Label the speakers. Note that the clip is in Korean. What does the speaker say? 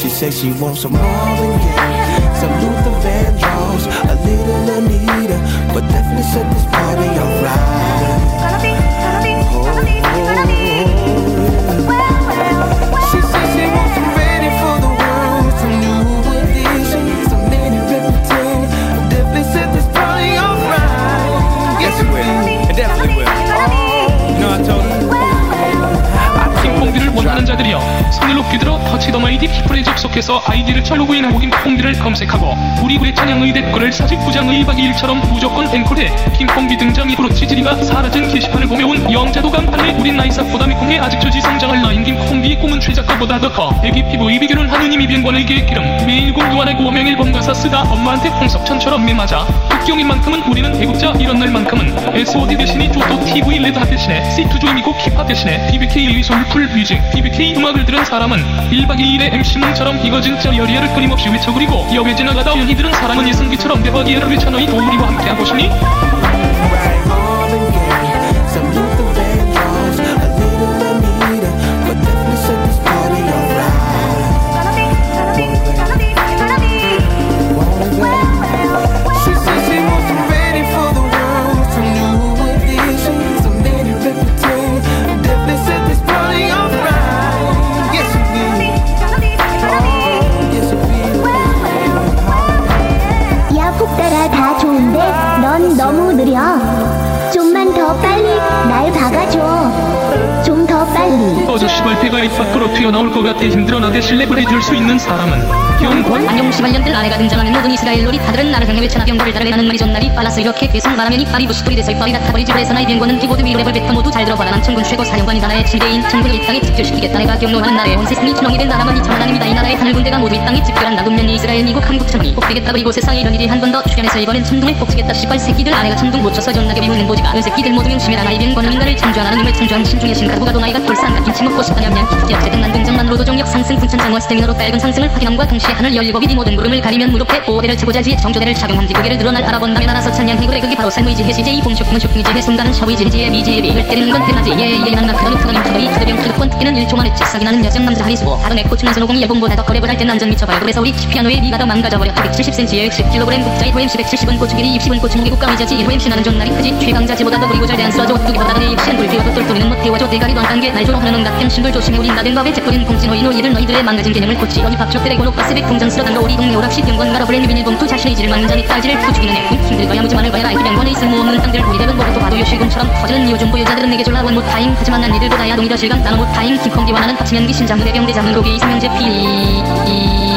Speaker 1: She said she wants some Marvin Gaye, some Luther Vandross, a little Anita, but definitely set this party alright.
Speaker 2: 킹콩비를 원하는 자들이여 손을 높이 들어 터치덤 아이디 피플에 접속해서 아이디를 쳐 로그인 하고 킹콩비를 검색하고 우리 구의 찬양의 댓글을 사직 부장의 1박 2일처럼 무조건 앵콜해 킹콩비 등장 이후로 치질이가 사라진 게시판을 보며 온 영자도 간판에 우린 나이삭보다 미콩에 아직 저지 성장할 나인 김콩비의 꿈은 최작가보다 더커 애기 피부의 비결은 하느님이 변관의 계기름 매일 공부하는 고명일본 가사 쓰다 엄마한테 홍석천처럼 매맞아 국경인 만큼은 우리는 애국자 이런 날만큼은 SOD 대신에 조또 TV 레드핫 대신에 C2조임이고 힙합 대신에 BBK 리소울 풀 뮤직 BBK 음악을 들은 사람은 1박 2일의 MC몽처럼 이거 진 짜 열의야를 끊임없이 외쳐 그리고 옆에 지나가다 우연히 들은 사람은 이승기처럼 대박이야를 외쳐 너희 도우리와 함께하고 싶니?
Speaker 3: 너무 느려
Speaker 2: 입 밖으로 튀어나올 것 같아 힘들어 나 대신 랩을 해줄 수 있는 사람은 경권
Speaker 4: 안녕 18년들 아내가 등장하는 모든 이스라엘 놀이 다들은 나를 향해 외쳐나 경고를 달아내 나는 말이 전날이 빨라서 이렇게 계속 말하면 이빨이 부스토리 돼서 이빨이 닿아버리지 그래서 나의 비행권은 키보드 위로 랩을 뱉어 모두 잘 들어봐라. 난 천군 최고 사령관이다. 나의 침대인 천군을 이 땅에 집결시키겠다. 내가 경로하는 나라의 온 세상이 주렁이 된 나라만 이천만 아닙니다. 이 나라의 하늘 군대가 모두 이 땅에 집결한 나군면 이스라엘 미국 한국 천원이 꼭 되겠다 그리고 세상에 이런 일이 한 번 더 출현해서 이번엔 천둥을 꼭지겠다. 씨발 새끼들 아내가 천둥 못 쳐서 존나게 비우는 보지가. 은 새끼들 모두 명심해라. 나의 비행권은 인간을 창조하는 님을 창조한 신중의 신가 누가 도 나이가 돌산 김치 먹고 싶다 냠냠 키키야 어쨌든 난 등장만으로도 정력 상승 풍천장원 스태미너로 빨간 상승을 확인함과 동시에 하늘 열리고 비디 모든 구름을 가리면 무릎에 보호대를 치고자 지에 정조대를 착용함지 고개를 들어 날 알아본다면 알아서 찬양 해그래 그게 바로 삶의 지혜 시제 이봉 쇼핑은 쇼핑이지 해순간은 샤워이 지지의 미지의 비를 때리는 건 때나지 예예 난나 그다음에 그다음에 그다음에 그다음에 그다번 특기는 1초 만에 직사기 나는 여장 남자 하리수고 내코 추면서 노공이 앨범보다 더 거래볼 할땐 남전 미쳐봐요 그래서 우리 피아노에 니가 더 망가져버려 170cm에 60kg 국자의 호엠 170은 고추길이 60은 고추무게 국감이자지 호엠 씨나는 좀 날이 크지 최강자지보다 더 그리고 잘대안 쓰러져 뚜기보다 내 입시한 돌띄워도 똘똘이는 못 띄워줘 대가리 던단계 날 조롱하는 응답템 신들 조심히 우린 나된 밥에 봉지 너희 너희들 너희들의 망가진 개념을 고치. 어디 밥족들의 고록과 쓰백 통장스러 단 거 우리 동네 오락실 병권 가라 브랜드 비닐봉투 자신의 질을 막는 자니 딸지를 부추기는 애. 힘들 거야 무지만을 거야 라이프 병권에 쓸모없는 땅들. 우리 대은 보고도 봐도 요실금처럼 터지는 이유 좀 보유자들은 내게 졸라 원 못 타임. 하지만 난 니들보다 야동이 더 실감 나는 못 타임. 킹콩기와 나는 합치면 귀신장 무 대병대 잡는 고기 이상형제 피